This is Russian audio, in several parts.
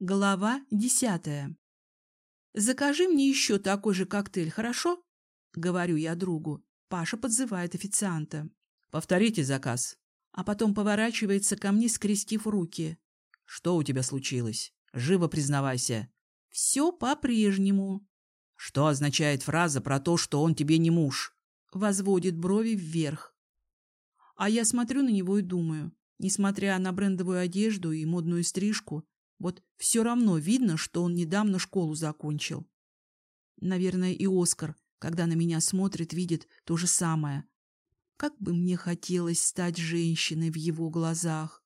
Глава десятая. «Закажи мне еще такой же коктейль, хорошо?» — говорю я другу. Паша подзывает официанта. «Повторите заказ». А потом поворачивается ко мне, скрестив руки. «Что у тебя случилось? Живо признавайся». «Все по-прежнему». «Что означает фраза про то, что он тебе не муж?» Возводит брови вверх. А я смотрю на него и думаю, несмотря на брендовую одежду и модную стрижку, вот все равно видно, что он недавно школу закончил. Наверное, и Оскар, когда на меня смотрит, видит то же самое. Как бы мне хотелось стать женщиной в его глазах.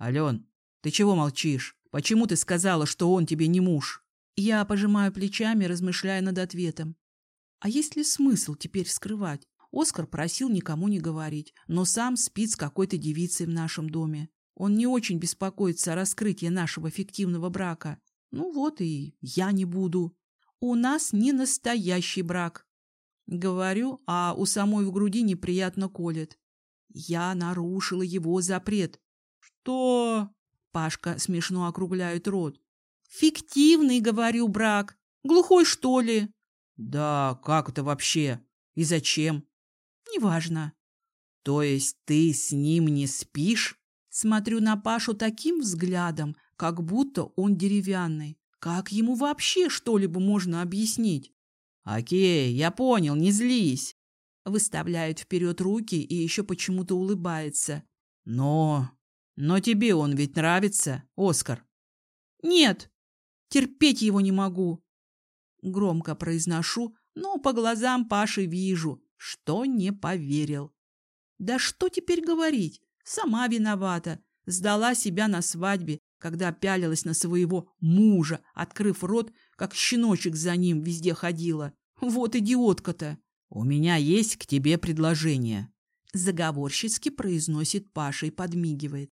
Ален, ты чего молчишь? Почему ты сказала, что он тебе не муж? Я пожимаю плечами, размышляя над ответом. А есть ли смысл теперь скрывать? Оскар просил никому не говорить, но сам спит с какой-то девицей в нашем доме. Он не очень беспокоится о раскрытии нашего фиктивного брака. Ну вот и я не буду. У нас не настоящий брак. Говорю, а у самой в груди неприятно колет. Я нарушила его запрет. Что? Пашка смешно округляет рот. Фиктивный, говорю, брак. Глухой, что ли? Да, как это вообще? И зачем? Неважно. То есть ты с ним не спишь? Смотрю на Пашу таким взглядом, как будто он деревянный. Как ему вообще что-либо можно объяснить? «Окей, я понял, не злись!» Выставляет вперед руки и еще почему-то улыбается. «Но... но тебе он ведь нравится, Оскар?» «Нет, терпеть его не могу!» Громко произношу, но по глазам Паши вижу, что не поверил. «Да что теперь говорить? Сама виновата. Сдала себя на свадьбе, когда пялилась на своего мужа, открыв рот, как щеночек за ним везде ходила. Вот идиотка-то. «У меня есть к тебе предложение», — заговорщицки произносит Паша и подмигивает.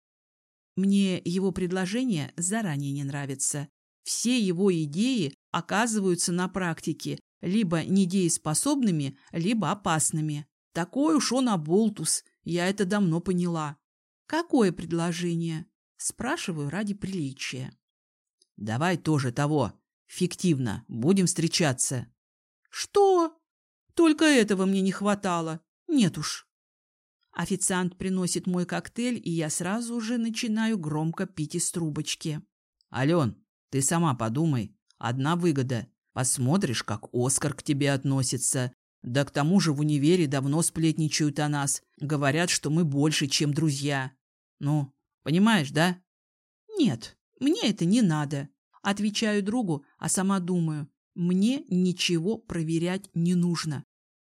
Мне его предложение заранее не нравится. Все его идеи оказываются на практике либо недееспособными, либо опасными. Такой уж он оболтус, я это давно поняла. Какое предложение? Спрашиваю ради приличия. Давай тоже того. Фиктивно. Будем встречаться. Что? Только этого мне не хватало. Нет уж. Официант приносит мой коктейль, и я сразу же начинаю громко пить из трубочки. Ален, ты сама подумай. Одна выгода. Посмотришь, как Оскар к тебе относится. Да к тому же в универе давно сплетничают о нас. Говорят, что мы больше, чем друзья. Ну, понимаешь, да? Нет, мне это не надо. Отвечаю другу, а сама думаю, мне ничего проверять не нужно.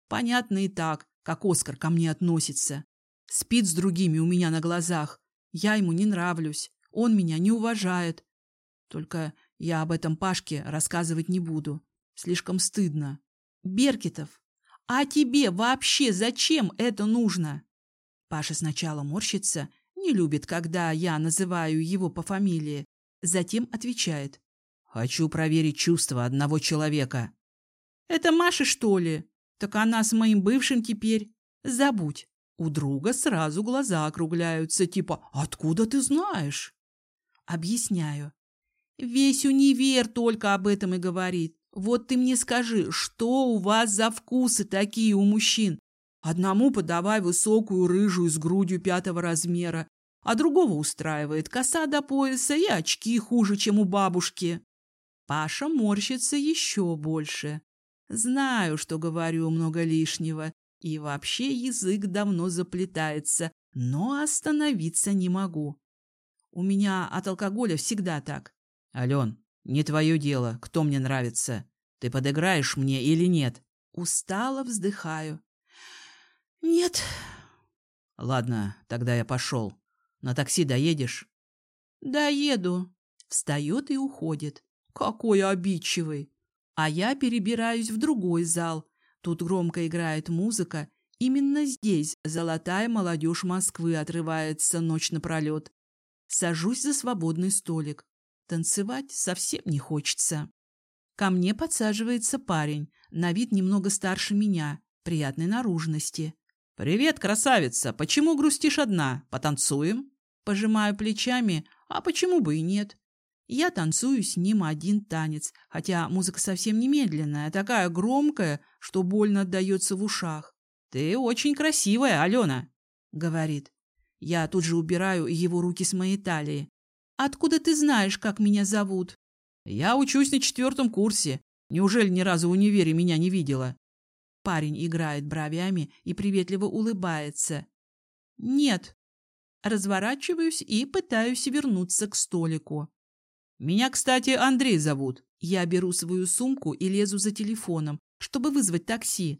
Понятно и так, как Оскар ко мне относится. Спит с другими у меня на глазах. Я ему не нравлюсь. Он меня не уважает. Только я об этом Пашке рассказывать не буду. Слишком стыдно. Беркетов, а тебе вообще зачем это нужно? Паша сначала морщится, не любит, когда я называю его по фамилии, затем отвечает. Хочу проверить чувства одного человека. Это Маша, что ли? Так она с моим бывшим теперь. Забудь. У друга сразу глаза округляются, типа «Откуда ты знаешь?» Объясняю. Весь универ только об этом и говорит. Вот ты мне скажи, что у вас за вкусы такие у мужчин? Одному подавай высокую рыжую с грудью пятого размера, а другого устраивает коса до пояса и очки хуже, чем у бабушки. Паша морщится еще больше. Знаю, что говорю много лишнего, и вообще язык давно заплетается, но остановиться не могу. У меня от алкоголя всегда так. Ален, не твое дело, кто мне нравится. Ты подыграешь мне или нет? Устало вздыхаю. Нет. Ладно, тогда я пошел. На такси доедешь? Доеду. Встает и уходит. Какой обидчивый. А я перебираюсь в другой зал. Тут громко играет музыка. Именно здесь золотая молодежь Москвы отрывается ночь напролет. Сажусь за свободный столик. Танцевать совсем не хочется. Ко мне подсаживается парень, на вид немного старше меня, приятной наружности. «Привет, красавица! Почему грустишь одна? Потанцуем?» Пожимаю плечами, а почему бы и нет? Я танцую с ним один танец, хотя музыка совсем не медленная, такая громкая, что больно отдается в ушах. «Ты очень красивая, Алена», — говорит. Я тут же убираю его руки с моей талии. «Откуда ты знаешь, как меня зовут?» «Я учусь на четвертом курсе. Неужели ни разу в универе меня не видела?» Парень играет бровями и приветливо улыбается. «Нет». Разворачиваюсь и пытаюсь вернуться к столику. «Меня, кстати, Андрей зовут». Я беру свою сумку и лезу за телефоном, чтобы вызвать такси.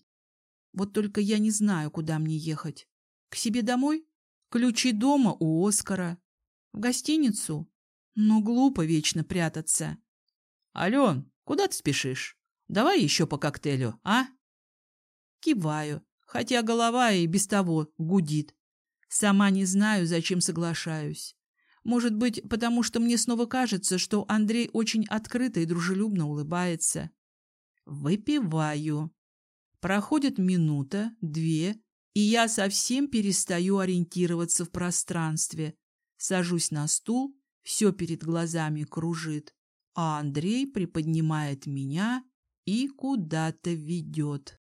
Вот только я не знаю, куда мне ехать. К себе домой? Ключи дома у Оскара. В гостиницу? Но глупо вечно прятаться. Ален, куда ты спешишь? Давай еще по коктейлю, а? Киваю, хотя голова и без того гудит. Сама не знаю, зачем соглашаюсь. Может быть, потому что мне снова кажется, что Андрей очень открыто и дружелюбно улыбается. Выпиваю. Проходит минута, две, и я совсем перестаю ориентироваться в пространстве. Сажусь на стул, все перед глазами кружит, а Андрей приподнимает меня и куда-то ведет.